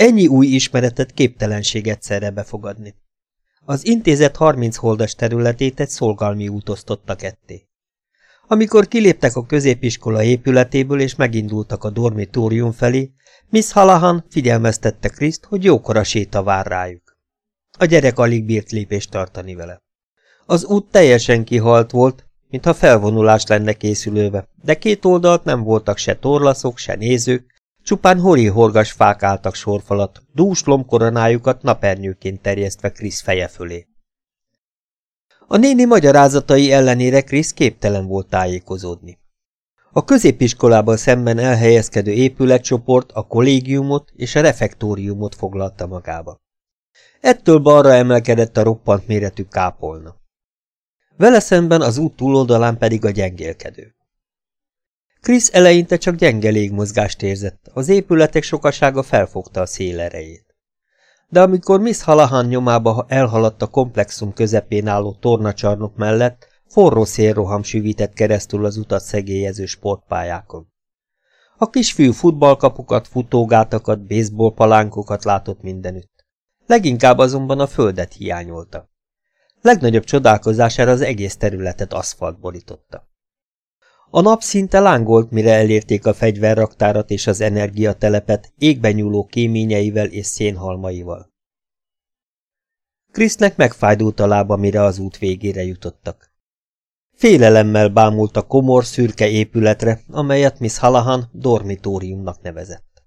Ennyi új ismeretet képtelenség egyszerre befogadni. Az intézet 30 holdas területét egy szolgalmi út osztotta ketté. Amikor kiléptek a középiskola épületéből és megindultak a dormitórium felé, Miss Halahan figyelmeztette Kriszt, hogy jókora séta vár rájuk. A gyerek alig bírt lépést tartani vele. Az út teljesen kihalt volt, mintha felvonulás lenne készülőve, de két oldalt nem voltak se torlaszok, se nézők, csupán hori-horgas fák álltak sorfalat, dús lombkoronájukat napernyőként terjesztve Krisz feje fölé. A néni magyarázatai ellenére Krisz képtelen volt tájékozódni. A középiskolában szemben elhelyezkedő épületcsoport a kollégiumot és a refektóriumot foglalta magába. Ettől balra emelkedett a roppant méretű kápolna. Vele szemben az út túloldalán pedig a gyengélkedő. Krisz eleinte csak gyenge légmozgást érzett, az épületek sokasága felfogta a szél. De amikor Miss Halahan nyomába elhaladt a komplexum közepén álló tornacsarnok mellett, forró szélroham süvített keresztül az utat szegélyező sportpályákon. A kisfiú futballkapukat, futógátakat, baseballpalánkokat látott mindenütt. Leginkább azonban a földet hiányolta. Legnagyobb csodálkozására az egész területet aszfalt borította. A nap szinte lángolt, mire elérték a fegyverraktárat és az energiatelepet égben nyúló kéményeivel és szénhalmaival. Krisznek megfájdult a lába, mire az út végére jutottak. Félelemmel bámult a komor, szürke épületre, amelyet Miss Halahan dormitóriumnak nevezett.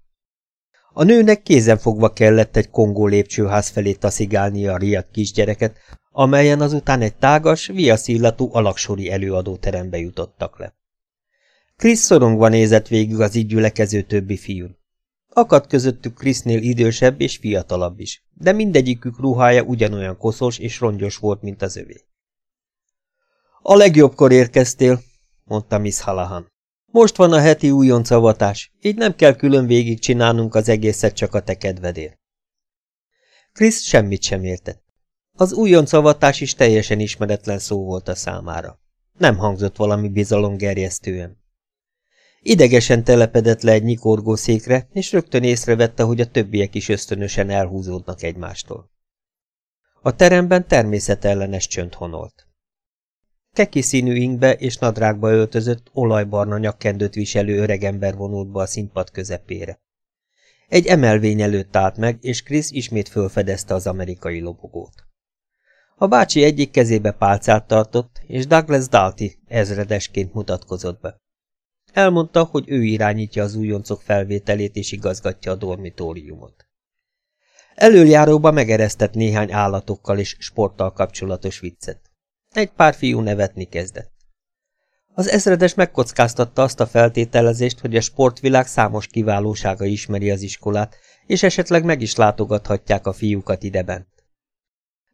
A nőnek kézenfogva kellett egy kongó lépcsőház felé taszigálnia a riadt kisgyereket, amelyen azután egy tágas, viaszillatú alaksori előadóterembe jutottak le. Krisz szorongva nézett végig az így gyülekező többi fiún. Akadt közöttük Krisznél idősebb és fiatalabb is, de mindegyikük ruhája ugyanolyan koszos és rongyos volt, mint az övé. A legjobbkor érkeztél, mondta Miss Halahan. Most van a heti újoncavatás, így nem kell külön végig csinálnunk az egészet csak a te kedvedért. Krisz semmit sem értett. Az újoncavatás is teljesen ismeretlen szó volt a számára. Nem hangzott valami bizalomgerjesztően. Idegesen telepedett le egy nyikorgó székre, és rögtön észrevette, hogy a többiek is ösztönösen elhúzódnak egymástól. A teremben természetellenes csönd honolt. Keki színű ingbe és nadrágba öltözött, olajbarna nyakkendőt viselő öregember vonult be a színpad közepére. Egy emelvény előtt állt meg, és Krisz ismét fölfedezte az amerikai lobogót. A bácsi egyik kezébe pálcát tartott, és Douglas Dalty ezredesként mutatkozott be. Elmondta, hogy ő irányítja az újoncok felvételét és igazgatja a dormitóriumot. Előjáróba megeresztett néhány állatokkal és sporttal kapcsolatos viccet. Egy pár fiú nevetni kezdett. Az ezredes megkockáztatta azt a feltételezést, hogy a sportvilág számos kiválósága ismeri az iskolát, és esetleg meg is látogathatják a fiúkat ideben.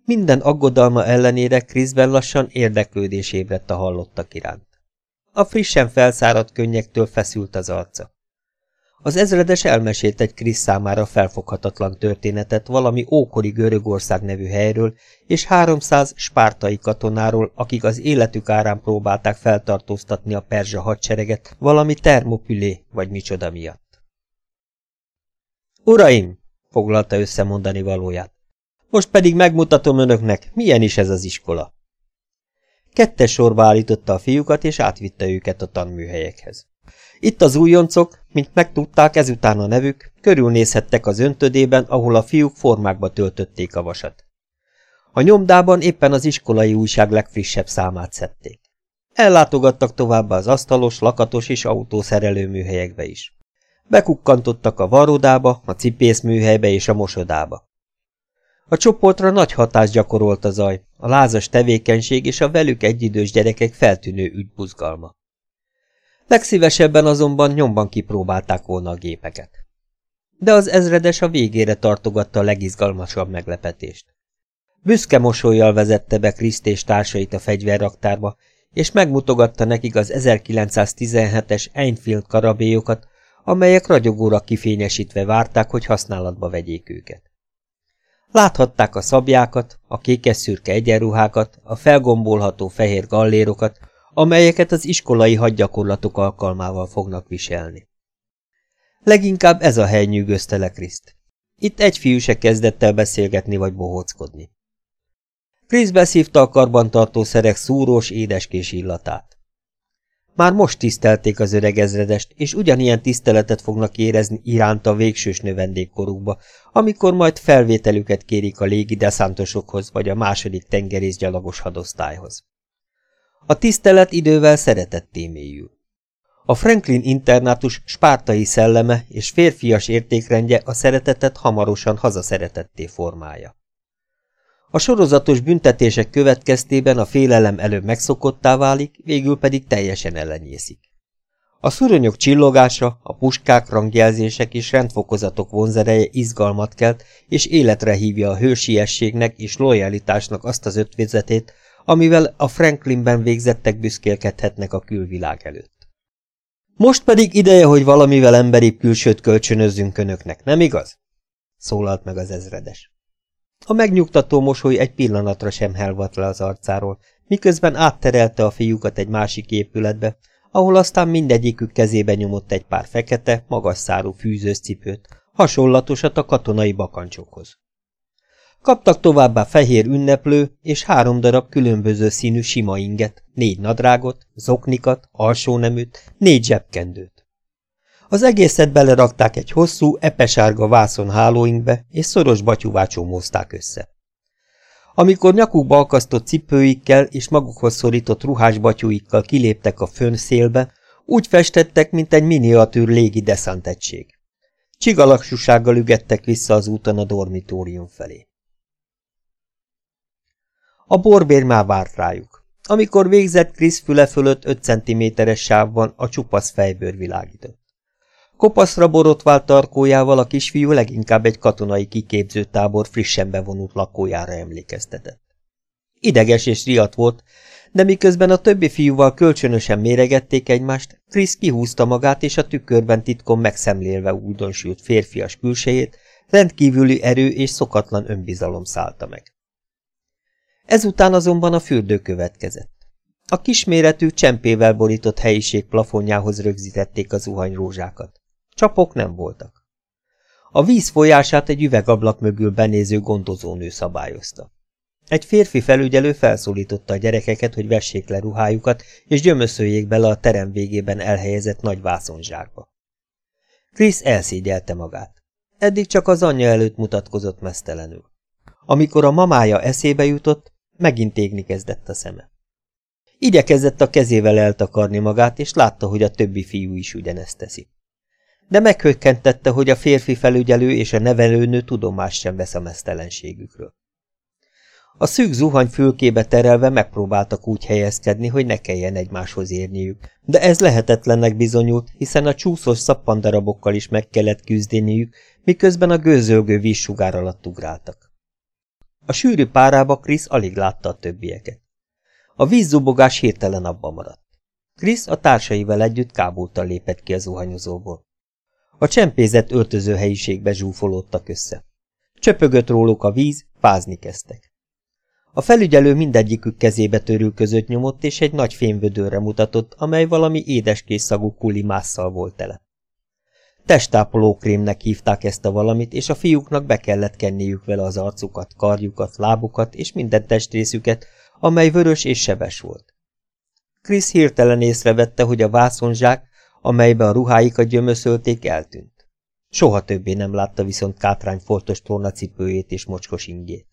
Minden aggodalma ellenére Kriszben lassan érdeklődés ébredt a hallottak iránt. A frissen felszáradt könnyektől feszült az arca. Az ezredes elmesélt egy Krisz számára felfoghatatlan történetet valami ókori Görögország nevű helyről, és háromszáz spártai katonáról, akik az életük árán próbálták feltartóztatni a perzsa hadsereget valami termopülé vagy micsoda miatt. Uraim! foglalta össze mondani valóját. Most pedig megmutatom önöknek, milyen is ez az iskola. Kettes sorba állította a fiúkat, és átvitte őket a tanműhelyekhez. Itt az újoncok, mint megtudták ezután a nevük, körülnézhettek az öntödében, ahol a fiúk formákba töltötték a vasat. A nyomdában éppen az iskolai újság legfrissebb számát szedték. Ellátogattak továbbá az asztalos, lakatos és autószerelő műhelyekbe is. Bekukkantottak a varodába, a cipészműhelybe és a mosodába. A csoportra nagy hatást gyakorolt a zaj, a lázas tevékenység és a velük egyidős gyerekek feltűnő ügybuzgalma. Legszívesebben azonban nyomban kipróbálták volna a gépeket. De az ezredes a végére tartogatta a legizgalmasabb meglepetést. Büszke mosolyjal vezette be Kriszt és társait a fegyverraktárba, és megmutogatta nekik az 1917-es Enfield karabélyokat, amelyek ragyogóra kifényesítve várták, hogy használatba vegyék őket. Láthatták a szabjákat, a kékes-szürke egyenruhákat, a felgombolható fehér gallérokat, amelyeket az iskolai hadgyakorlatok alkalmával fognak viselni. Leginkább ez a hely nyűgözte le Kriszt. Itt egy fiú se kezdett el beszélgetni vagy bohóckodni. Krisz beszívta a karbantartó szerek szúrós, édeskés illatát. Már most tisztelték az öreg ezredest, és ugyanilyen tiszteletet fognak érezni iránta végsős növendékkorukba, amikor majd felvételüket kérik a légi deszántosokhoz vagy a második tengerészgyalogos hadosztályhoz. A tisztelet idővel szeretetté mélyül. A Franklin internátus spártai szelleme és férfias értékrendje a szeretetet hamarosan hazaszeretetté formálja. A sorozatos büntetések következtében a félelem előbb megszokottá válik, végül pedig teljesen ellenyészik. A szuronyok csillogása, a puskák, rangjelzések és rendfokozatok vonzereje izgalmat kelt, és életre hívja a hősiességnek és lojalitásnak azt az ötvezetét, amivel a Franklinben végzettek büszkélkedhetnek a külvilág előtt. Most pedig ideje, hogy valamivel emberi külsőt kölcsönözzünk önöknek, nem igaz? szólalt meg az ezredes. A megnyugtató mosoly egy pillanatra sem helvat le az arcáról, miközben átterelte a fiúkat egy másik épületbe, ahol aztán mindegyikük kezébe nyomott egy pár fekete, magas szárú fűzős cipőt, hasonlatosat a katonai bakancsokhoz. Kaptak továbbá fehér ünneplő és három darab különböző színű sima inget, négy nadrágot, zoknikat, alsóneműt, négy zsebkendőt. Az egészet belerakták egy hosszú, epesárga vászon hálóinkbe, és szoros batyúvá csomózták össze. Amikor nyakukba akasztott cipőikkel és magukhoz szorított ruhás batyúikkal kiléptek a fönn szélbe, úgy festettek, mint egy miniatűr légi deszantegység. Csigalaksúsággal ügettek vissza az úton a dormitórium felé. A borbér már várt rájuk. Amikor végzett, Krisz füle fölött 5 cm-es sávban a csupasz fejbőr világított. Kopaszra borotvált tarkójával a kisfiú leginkább egy katonai kiképzőtábor frissen bevonult lakójára emlékeztetett. Ideges és riadt volt, de miközben a többi fiúval kölcsönösen méregették egymást, Krisz kihúzta magát, és a tükörben titkon megszemlélve újdonsült férfias külsejét, rendkívüli erő és szokatlan önbizalom szállta meg. Ezután azonban a fürdő következett. A kisméretű, csempével borított helyiség plafonjához rögzítették az zuhanyrózsákat. Csapok nem voltak. A víz folyását egy üvegablak mögül benéző gondozónő szabályozta. Egy férfi felügyelő felszólította a gyerekeket, hogy vessék le ruhájukat, és gyömöszöljék bele a terem végében elhelyezett nagy vászonzsákba. Krisz elszégyelte magát. Eddig csak az anyja előtt mutatkozott mesztelenül. Amikor a mamája eszébe jutott, megint égni kezdett a szeme. Igyekezett a kezével eltakarni magát, és látta, hogy a többi fiú is ugyanezt teszi de meghökkentette, hogy a férfi felügyelő és a nevelőnő tudomást sem vesz a mesztelenségükről. A szűk zuhany fülkébe terelve megpróbáltak úgy helyezkedni, hogy ne kelljen egymáshoz érniük, de ez lehetetlennek bizonyult, hiszen a csúszós szappandarabokkal is meg kellett küzdeniük, miközben a gőzölgő vízsugár alatt ugráltak. A sűrű párába Krisz alig látta a többieket. A vízzubogás hirtelen abba maradt. Krisz a társaival együtt kábultan lépett ki a zuhanyozóból. A csempézett öltözőhelyiségbe zsúfolódtak össze. Csöpögött róluk a víz, fázni kezdtek. A felügyelő mindegyikük kezébe törülközött nyomott, és egy nagy fémvödőre mutatott, amely valami édeskés szagú kulimásszal volt tele. Testápolókrémnek hívták ezt a valamit, és a fiúknak be kellett kenniük vele az arcukat, karjukat, lábukat és minden testrészüket, amely vörös és sebes volt. Krisz hirtelen észrevette, hogy a vászonzsák, amelybe a ruháikat gyömöszölték, eltűnt. Soha többé nem látta viszont Kátrány foltos tornacipőjét és mocskos ingét.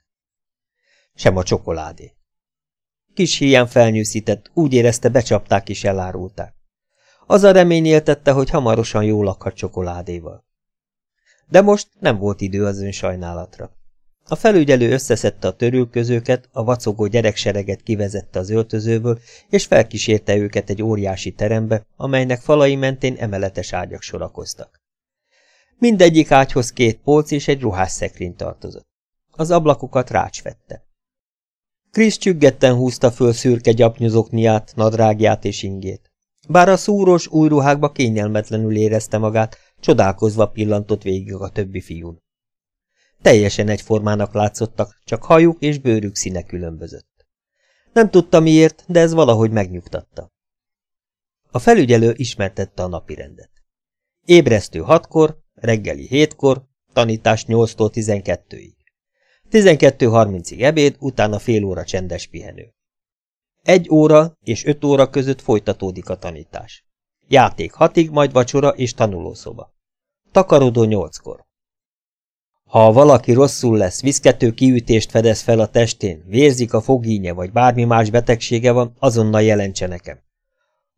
Sem a csokoládé. Kis híján felnyűszített, úgy érezte becsapták és elárulták. Az a remény éltette, hogy hamarosan jól lakhat csokoládéval. De most nem volt idő az ön sajnálatra. A felügyelő összeszedte a törülközőket, a vacogó gyereksereget kivezette az öltözőből, és felkísérte őket egy óriási terembe, amelynek falai mentén emeletes ágyak sorakoztak. Mindegyik ágyhoz két polc és egy ruhás szekrény tartozott. Az ablakokat rács vette. Krisz csüggetten húzta föl szürke gyapnyozokniát, nadrágját és ingét. Bár a szúros új ruhákba kényelmetlenül érezte magát, csodálkozva pillantott végig a többi fiún. Teljesen egyformának látszottak, csak hajuk és bőrük színe különbözött. Nem tudta miért, de ez valahogy megnyugtatta. A felügyelő ismertette a napirendet. Ébresztő hatkor, reggeli hétkor, tanítás 8-tól 12-ig. 12.30-ig ebéd, utána fél óra csendes pihenő. Egy óra és öt óra között folytatódik a tanítás. Játék hatig, majd vacsora és tanulószoba. Takarodó nyolckor. Ha valaki rosszul lesz, viszkető kiütést fedez fel a testén, vérzik a fogínye, vagy bármi más betegsége van, azonnal jelentse nekem.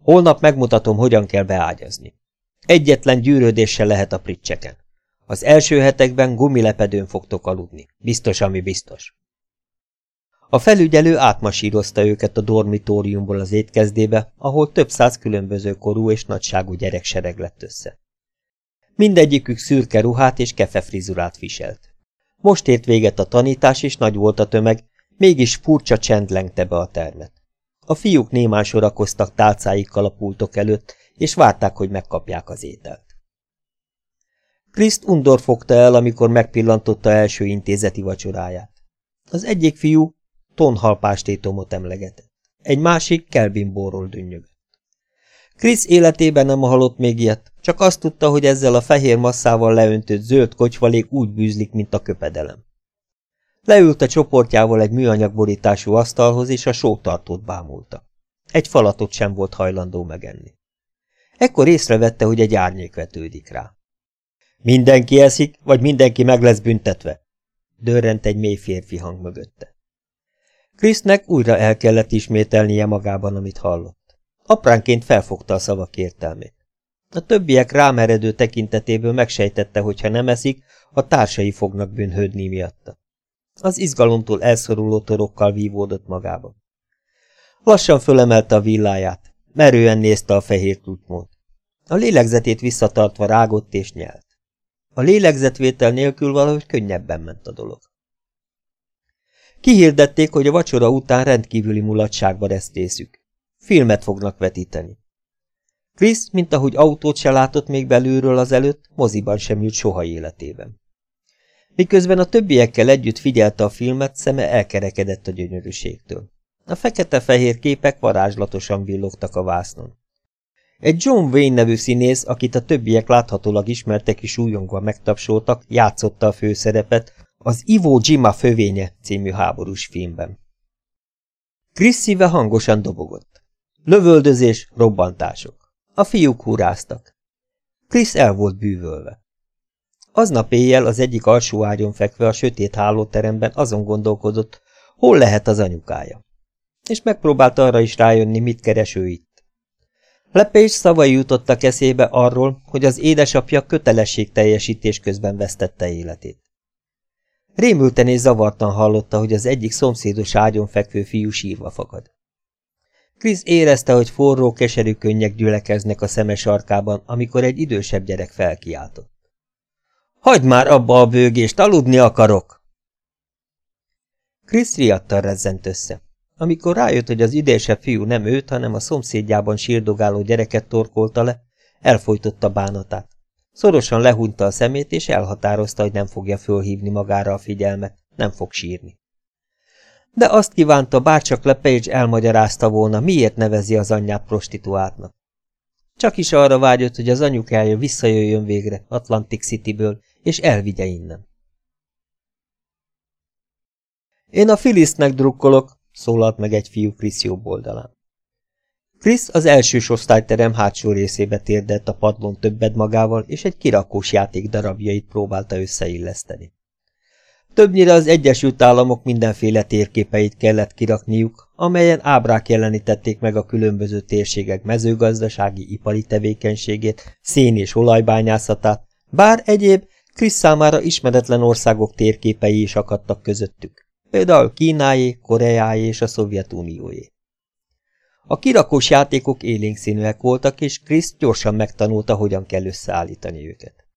Holnap megmutatom, hogyan kell beágyazni. Egyetlen gyűrődéssel lehet a pricseken. Az első hetekben gumilepedőn fogtok aludni. Biztos, ami biztos. A felügyelő átmasírozta őket a dormitóriumból az étkezdébe, ahol több száz különböző korú és nagyságú gyereksereg lett össze. Mindegyikük szürke ruhát és kefefrizurát viselt. Most ért véget a tanítás, és nagy volt a tömeg, mégis furcsa csend lengte be a termet. A fiúk némán sorakoztak tálcáikkal a pultok előtt, és várták, hogy megkapják az ételt. Kriszt undor fogta el, amikor megpillantotta első intézeti vacsoráját. Az egyik fiú tonhalpástétomot emlegetett, egy másik kelbimbóról dünnyögött. Krisz életében nem hallott még ilyet, csak azt tudta, hogy ezzel a fehér masszával leöntött zöld kocsvalék úgy bűzlik, mint a köpedelem. Leült a csoportjával egy műanyagborítású asztalhoz, és a sótartót bámulta. Egy falatot sem volt hajlandó megenni. Ekkor észrevette, hogy egy árnyék vetődik rá. Mindenki eszik, vagy mindenki meg lesz büntetve? Dörrent egy mély férfi hang mögötte. Krisznek újra el kellett ismételnie magában, amit hallott. Apránként felfogta a szavak értelmét. A többiek rámeredő tekintetéből megsejtette, hogy ha nem eszik, a társai fognak bűnhődni miatta. Az izgalomtól elszoruló torokkal vívódott magába. Lassan fölemelte a villáját, merően nézte a fehér tutmót. A lélegzetét visszatartva rágott és nyelt. A lélegzetvétel nélkül valahogy könnyebben ment a dolog. Kihirdették, hogy a vacsora után rendkívüli mulatságba lesz részük. Filmet fognak vetíteni. Krisz, mint ahogy autót se látott még belülről az előtt, moziban sem ült soha életében. Miközben a többiekkel együtt figyelte a filmet, szeme elkerekedett a gyönyörűségtől. A fekete-fehér képek varázslatosan villogtak a vásznon. Egy John Wayne nevű színész, akit a többiek láthatólag ismertek és újongva megtapsoltak, játszotta a főszerepet az Ivo Jima fövénye című háborús filmben. Chris szíve hangosan dobogott. Lövöldözés, robbantások. A fiúk huráztak. Chris el volt bűvölve. Aznap éjjel az egyik alsó ágyon fekve a sötét hálóteremben azon gondolkodott, hol lehet az anyukája. És megpróbált arra is rájönni, mit keres ő itt. Lepés szavai jutottak eszébe arról, hogy az édesapja kötelesség teljesítés közben vesztette életét. Rémülten és zavartan hallotta, hogy az egyik szomszédos ágyon fekvő fiú sírva fakad. Krisz érezte, hogy forró, keserű könnyek gyülekeznek a szeme sarkában, amikor egy idősebb gyerek felkiáltott. Hagyd már abba a bőgést, aludni akarok! Krisz riadtan rezzent össze. Amikor rájött, hogy az idésebb fiú nem őt, hanem a szomszédjában sírdogáló gyereket torkolta le, elfolytotta bánatát. Szorosan lehunta a szemét, és elhatározta, hogy nem fogja fölhívni magára a figyelmet, nem fog sírni. De azt kívánta, bárcsak Lepage elmagyarázta volna, miért nevezi az anyját prostituáltnak. Csak is arra vágyott, hogy az anyukája visszajöjjön végre Atlantic Cityből, és elvigye innen. Én a Filisznek drukkolok, szólalt meg egy fiú Krisz jobb oldalán. Krisz az elsős osztályterem hátsó részébe térdett a padlón többed magával, és egy kirakós játék darabjait próbálta összeilleszteni. Többnyire az Egyesült Államok mindenféle térképeit kellett kirakniuk, amelyen ábrák jelenítették meg a különböző térségek mezőgazdasági ipari tevékenységét, szén- és olajbányászatát, bár egyéb Krisz számára ismeretlen országok térképei is akadtak közöttük például Kínáé, Koreáé és a Szovjetunióé. A kirakós játékok élénk színűek voltak, és Krisz gyorsan megtanulta, hogyan kell összeállítani őket.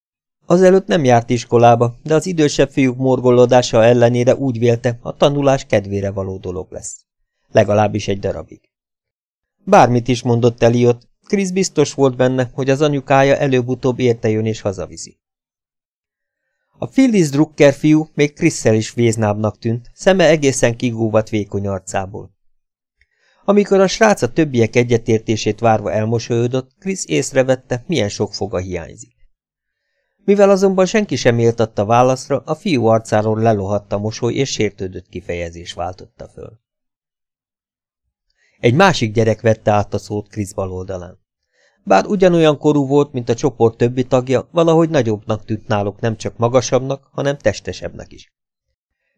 Azelőtt nem járt iskolába, de az idősebb fiúk morgolódása ellenére úgy vélte, a tanulás kedvére való dolog lesz. Legalábbis egy darabig. Bármit is mondott Eliott, Krisz biztos volt benne, hogy az anyukája előbb-utóbb érte jön és hazaviszi. A Phyllis Drucker fiú még Krisszel is véznábbnak tűnt, szeme egészen kigúvat vékony arcából. Amikor a srác a többiek egyetértését várva elmosolyodott, Krisz észrevette, milyen sok foga hiányzik. Mivel azonban senki sem méltatta válaszra, a fiú arcáról lelohadt a mosoly, és sértődött kifejezés váltotta föl. Egy másik gyerek vette át a szót Krisz baloldalán. Bár ugyanolyan korú volt, mint a csoport többi tagja, valahogy nagyobbnak tűnt náluk nem csak magasabbnak, hanem testesebbnek is.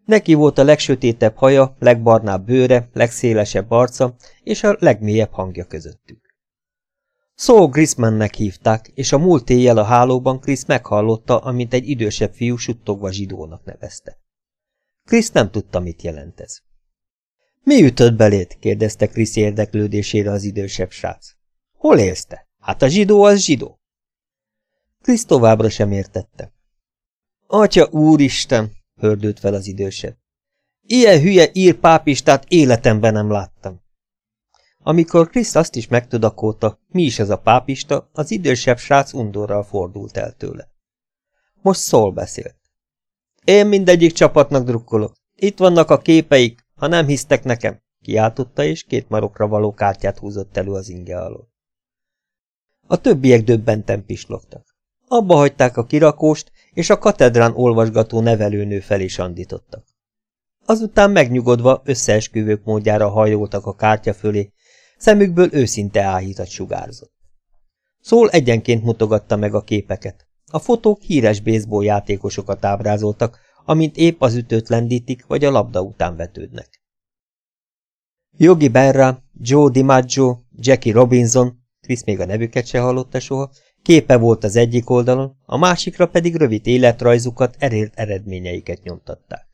Neki volt a legsötétebb haja, legbarnább bőre, legszélesebb arca és a legmélyebb hangja közöttük. Saul Grismannek hívták, és a múlt éjjel a hálóban Krisz meghallotta, amint egy idősebb fiú suttogva zsidónak nevezte. Krisz nem tudta, mit jelent ez. Mi ütött belét? kérdezte Krisz érdeklődésére az idősebb srác. Hol élsz te? Hát a zsidó az zsidó. Krisz továbbra sem értette. Atya úristen, hördült fel az idősebb. Ilyen hülye ír pápistát életemben nem láttam. Amikor Krisz azt is megtudakolta, mi is ez a pápista, az idősebb srác undorral fordult el tőle. Most szól beszélt. Én mindegyik csapatnak drukkolok. Itt vannak a képeik, ha nem hisztek nekem, kiáltotta, és két marokra való kártyát húzott elő az inge alól. A többiek döbbenten pislogtak. Abba hagyták a kirakóst, és a katedrán olvasgató nevelőnő felé sandítottak. Azután megnyugodva összeesküvők módjára hajoltak a kártya fölé, szemükből őszinte áhítat sugárzott. Szól egyenként mutogatta meg a képeket. A fotók híres baseball játékosokat ábrázoltak, amint épp az ütőt lendítik, vagy a labda után vetődnek. Yogi Berra, Joe DiMaggio, Jackie Robinson, Chris még a nevüket se hallotta soha, képe volt az egyik oldalon, a másikra pedig rövid életrajzukat, elért eredményeiket nyomtatták.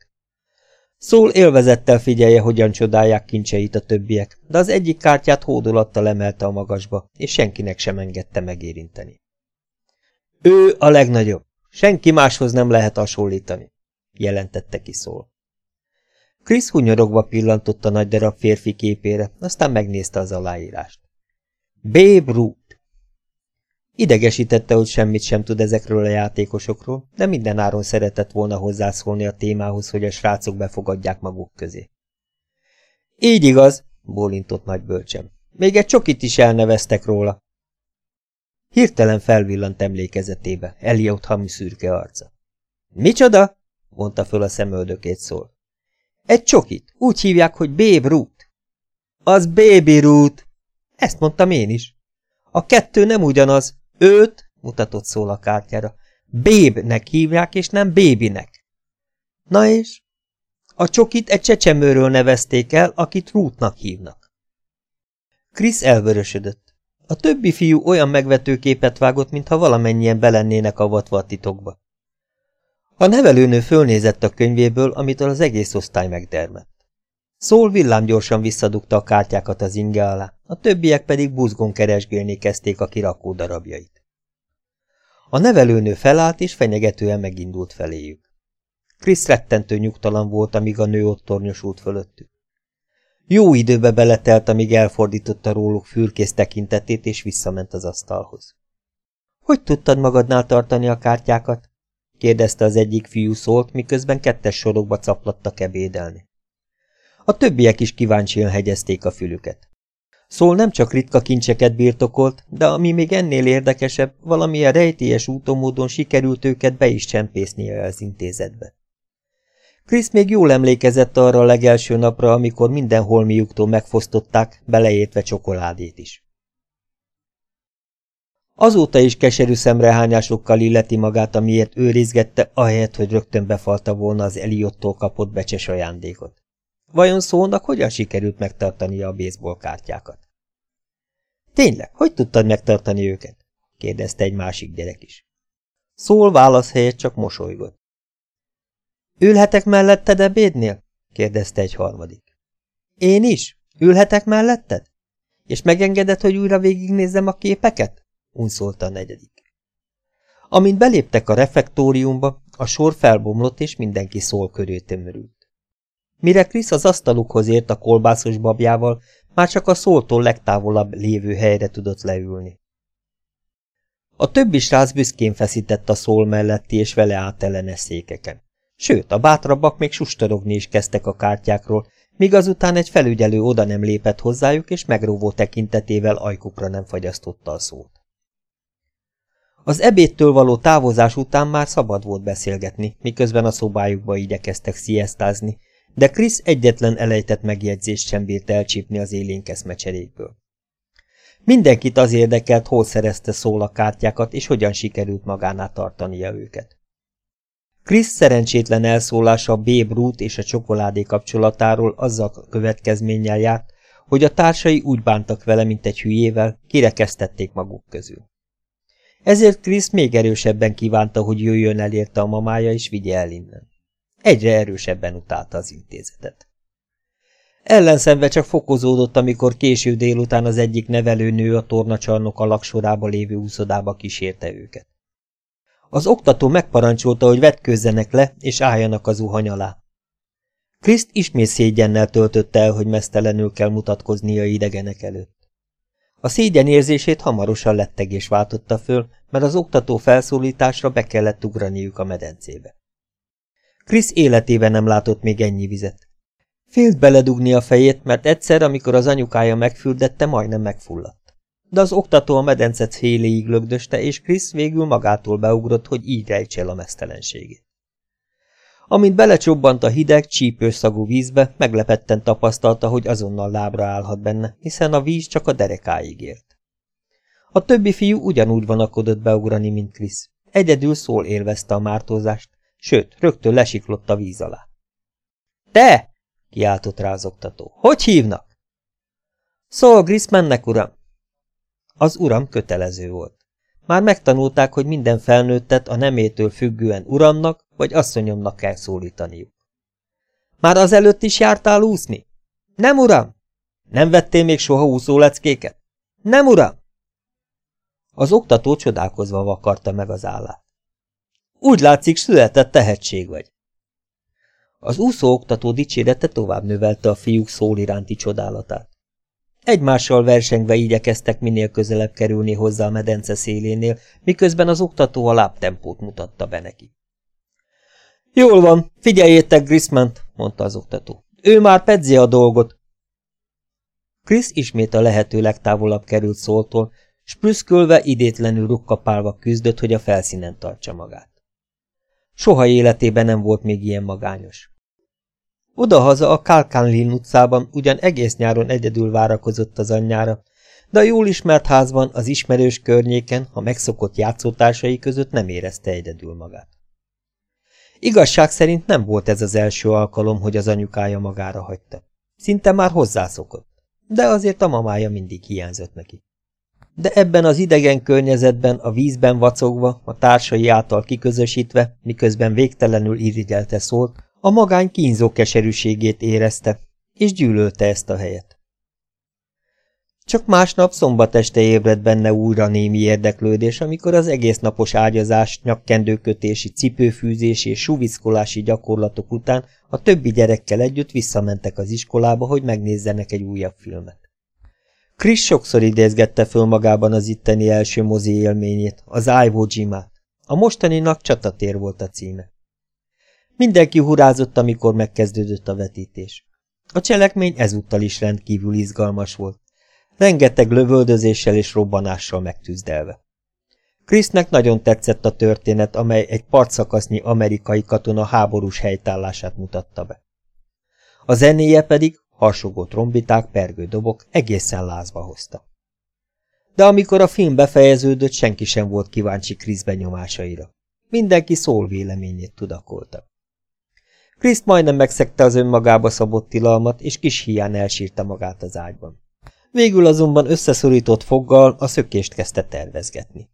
Szól élvezettel figyelje, hogyan csodálják kincseit a többiek, de az egyik kártyát hódolattal emelte a magasba, és senkinek sem engedte megérinteni. Ő a legnagyobb, senki máshoz nem lehet hasonlítani, jelentette ki szól. Krisz hunyorogva pillantott a nagy darab férfi képére, aztán megnézte az aláírást. Babe Ruth. Idegesítette, hogy semmit sem tud ezekről a játékosokról, de minden áron szeretett volna hozzászólni a témához, hogy a srácok befogadják maguk közé. Így igaz, bólintott nagy bölcsem. Még egy csokit is elneveztek róla. Hirtelen felvillant emlékezetébe Eliott hami szürke arca. Micsoda? mondta föl a szemöldökét szól. Egy csokit, úgy hívják, hogy Babe Ruth. Az Baby Ruth. Ezt mondtam én is. A kettő nem ugyanaz, Őt, mutatott szól a kártyára, Béb-nek hívják, és nem Bébinek. Na és? A csokit egy csecsemőről nevezték el, akit Rútnak hívnak. Krisz elvörösödött. A többi fiú olyan megvető képet vágott, mintha valamennyien belennének avatva a titokba. A nevelőnő fölnézett a könyvéből, amitől az egész osztály megdermett. Szól villámgyorsan visszadugta a kártyákat az inge alá, a többiek pedig buzgón keresgélni kezdték a kirakó darabjait. A nevelőnő felállt és fenyegetően megindult feléjük. Krisz rettentő nyugtalan volt, amíg a nő ott tornyosult fölöttük. Jó időbe beletelt, amíg elfordította róluk fürkész tekintetét, és visszament az asztalhoz. – Hogy tudtad magadnál tartani a kártyákat? – kérdezte az egyik fiú szólt, miközben kettes sorokba caplattak ebédelni. A többiek is kíváncsian hegyezték a fülüket. Szól nem csak ritka kincseket birtokolt, de ami még ennél érdekesebb, valamilyen rejtélyes útomódon sikerült őket be is csempésznie az intézetbe. Krisz még jól emlékezett arra a legelső napra, amikor minden holmiuktól megfosztották, beleértve csokoládét is. Azóta is keserű szemrehányásokkal illeti magát, amiért őrizgette, ahelyett, hogy rögtön befalta volna az Eliottól kapott becses ajándékot. Vajon szónak hogyan sikerült megtartania a baseball kártyákat? Tényleg, hogy tudtad megtartani őket? kérdezte egy másik gyerek is. Szól válasz helyett csak mosolygott. Ülhetek melletted ebédnél? kérdezte egy harmadik. Én is? Ülhetek melletted? És megengedett, hogy újra végignézzem a képeket? unszolta a negyedik. Amint beléptek a refektóriumba, a sor felbomlott, és mindenki szól köré tömörült. Mire Krisz az asztalukhoz ért a kolbászos babjával, már csak a szóltól legtávolabb lévő helyre tudott leülni. A többi srác büszkén feszített a szól melletti és vele átellenes székeken. Sőt, a bátrabbak még sustorogni is kezdtek a kártyákról, míg azután egy felügyelő oda nem lépett hozzájuk, és megróvó tekintetével ajkukra nem fagyasztotta a szót. Az ebédtől való távozás után már szabad volt beszélgetni, miközben a szobájukba igyekeztek sziasztázni, de Krisz egyetlen elejtett megjegyzést sem bírt elcsípni az élénk eszmecserékből. Mindenkit az érdekelt, hol szerezte kártyákat, és hogyan sikerült magánál tartania őket. Krisz szerencsétlen elszólása Babe Ruth és a csokoládé kapcsolatáról azzal a következménnyel járt, hogy a társai úgy bántak vele, mint egy hülyével, kirekeztették maguk közül. Ezért Krisz még erősebben kívánta, hogy jöjjön elérte a mamája és vigye el innen. Egyre erősebben utálta az intézetet. Ellenszenve csak fokozódott, amikor késő délután az egyik nevelőnő a tornacsarnok alaksorába lévő úszodába kísérte őket. Az oktató megparancsolta, hogy vetkőzzenek le, és álljanak az zuhany alá. Kriszt ismét szégyennel töltötte el, hogy mesztelenül kell mutatkoznia idegenek előtt. A szégyen érzését hamarosan lettegés váltotta föl, mert az oktató felszólításra be kellett ugraniuk a medencébe. Krisz életében nem látott még ennyi vizet. Félt beledugni a fejét, mert egyszer, amikor az anyukája megfürdette, majdnem megfulladt. De az oktató a medencet féléig lögdöste, és Krisz végül magától beugrott, hogy így rejtse el a mesztelenségét. Amint belecsobbant a hideg, csípős szagú vízbe, meglepetten tapasztalta, hogy azonnal lábra állhat benne, hiszen a víz csak a derekáig ért. A többi fiú ugyanúgy vanakodott beugrani, mint Krisz. Egyedül szól élvezte a mártózást, sőt, rögtön lesiklott a víz alá. – Te! – kiáltott rá az oktató. – Hogy hívnak? – Szól Grismannek, uram! Az uram kötelező volt. Már megtanulták, hogy minden felnőttet a nemétől függően uramnak vagy asszonyomnak kell szólítaniuk. Már azelőtt is jártál úszni? Nem, uram! Nem vettél még soha úszóleckéket? Nem, uram! Az oktató csodálkozva vakarta meg az állát. Úgy látszik, született tehetség vagy. Az úszó oktató dicsérete tovább növelte a fiúk szól iránti csodálatát. Egymással versengve igyekeztek minél közelebb kerülni hozzá a medence szélénél, miközben az oktató a lábtempót mutatta be neki. Jól van, figyeljétek Grismant, mondta az oktató. Ő már pedzi a dolgot. Krisz ismét a lehető legtávolabb került szóltól, s prüszkölve idétlenül rukkapálva küzdött, hogy a felszínen tartsa magát. Soha életében nem volt még ilyen magányos. Odahaza a Kalkánlin utcában ugyan egész nyáron egyedül várakozott az anyjára, de a jól ismert házban, az ismerős környéken, a megszokott játszótársai között nem érezte egyedül magát. Igazság szerint nem volt ez az első alkalom, hogy az anyukája magára hagyta. Szinte már hozzászokott, de azért a mamája mindig hiányzott neki. De ebben az idegen környezetben, a vízben vacogva, a társai által kiközösítve, miközben végtelenül irigyelte szólt, a magány kínzó keserűségét érezte, és gyűlölte ezt a helyet. Csak másnap szombat este ébredt benne újra némi érdeklődés, amikor az egész napos ágyazás, nyakkendőkötési, cipőfűzési és suvickolási gyakorlatok után a többi gyerekkel együtt visszamentek az iskolába, hogy megnézzenek egy újabb filmet. Chris sokszor idézgette föl magában az itteni első mozi élményét, az Iwo Jima-t. A mostaninak csatatér volt a címe. Mindenki hurázott, amikor megkezdődött a vetítés. A cselekmény ezúttal is rendkívül izgalmas volt rengeteg lövöldözéssel és robbanással megtűzdelve. Krisznek nagyon tetszett a történet, amely egy partszakasznyi amerikai katona háborús helytállását mutatta be. A zenéje pedig, harsogó trombiták, pergő dobok egészen lázba hozta. De amikor a film befejeződött, senki sem volt kíváncsi Krisz benyomásaira. Mindenki szól véleményét tudakolta. Kriszt majdnem megszegte az önmagába szabott tilalmat, és kis hián elsírta magát az ágyban. Végül azonban összeszorított foggal a szökést kezdte tervezgetni.